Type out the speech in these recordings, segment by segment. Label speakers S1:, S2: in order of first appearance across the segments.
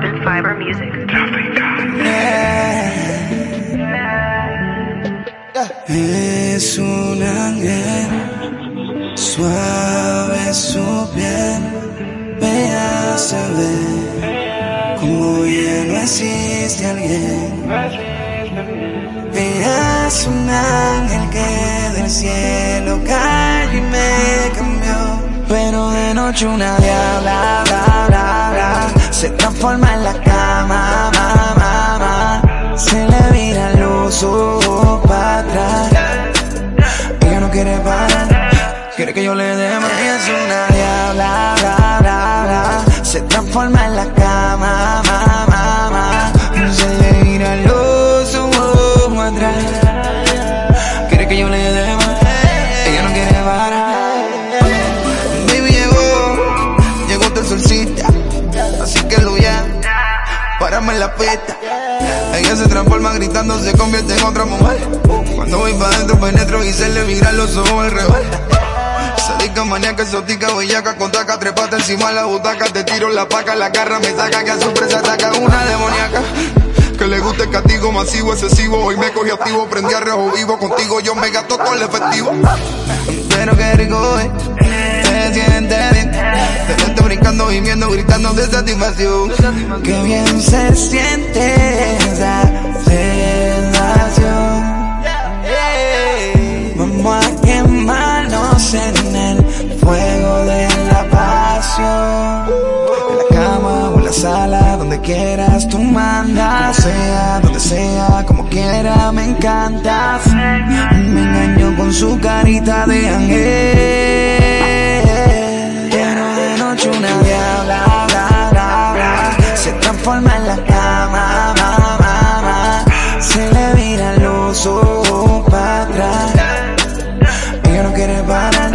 S1: Fiber Music.
S2: Es un ángel, suave su piel, bella se ve, como ya no existe alguien. Ella es un ángel que del cielo cayó y me cambió, pero de noche una diabla, bla, bla, bla, se transforma en la cama, ma, ma, se le vira los ojos para atrás. Ella no quiere parar, quiere que yo le dé más. Ella es una diabla, bla, bla, bla, se transforma en la cama, Ella se transforma gritando, se convierte en otra mujer. Cuando voy pa' dentro penetro y se le migran los ojos al revés. Sadica, maníaca, exótica, bellaca, con taca, trepata encima de la butaca, te tiro la paca, la garra me saca, que a sorpresa ataca una demoníaca. Que le gusta el castigo masivo, excesivo, hoy me cogí activo, prendí a rejo vivo, contigo yo me gasto todo el efectivo. Pero qué rico es, viviendo, gritando de satisfacción. Qué bien se siente esa sensación. Vamos a quemarnos en el fuego de la pasión. En la cama o en la sala, donde quieras tú mandas. Como sea, donde sea, como quiera, me encantas. Me engaño con su carita de ángel. Noche una diabla, bla, bla, bla. Se transforma en la cama, ma, ma. Se le viran los ojos para atrás. Ella no quiere parar,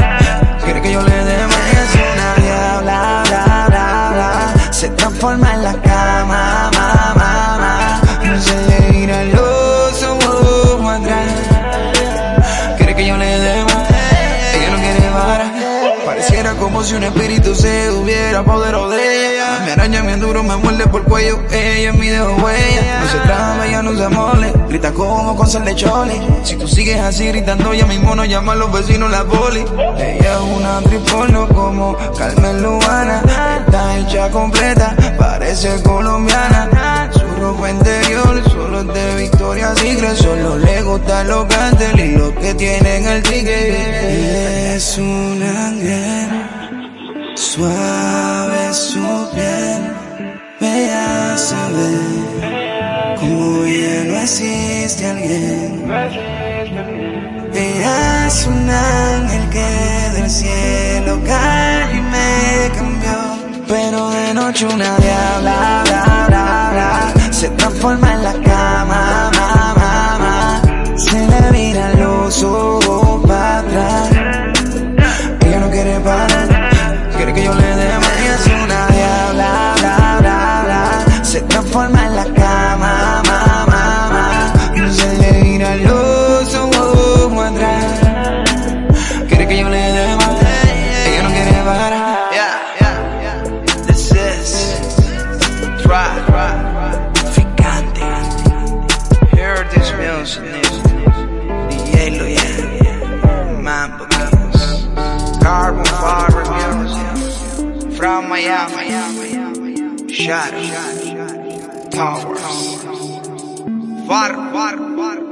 S2: quiere que yo le dé más. Es una diabla, bla, bla, bla. Se transforma en la cama, como si un espíritu se hubiera apoderado de ella. Me araña bien duro, me muerde por el cuello. Ella es mi dejo huella. No se trama, ella no se mole. Grita como con sal de chole. Si tú sigues así gritando, ya mismo nos llaman los vecinos la poli. Ella es una triporno como Carmen Lubana. Está hecha completa, parece colombiana. Su ropa interior solo es de Victoria Secret. Solo le gusta los cartel y los que tienen el ticket. Es un ángel, suave su piel, bella se ve, como ya no existe alguien. Es un ángel que del cielo cayó y me cambió. Pero de noche una diabla, bla, bla, bla, se transforma en la cama, en la cama, ma, ma, ma. Se le viran los ojos atrás. Quiere que yo le dé más, ella no quiere parar.
S3: Yeah, yeah, yeah. This is Try,
S2: Ficante,
S3: Hear this music. DJ Loyan. Mambo Kings. Carbon Fiber Music. From Miami. Shadow. powers. Var, var, var.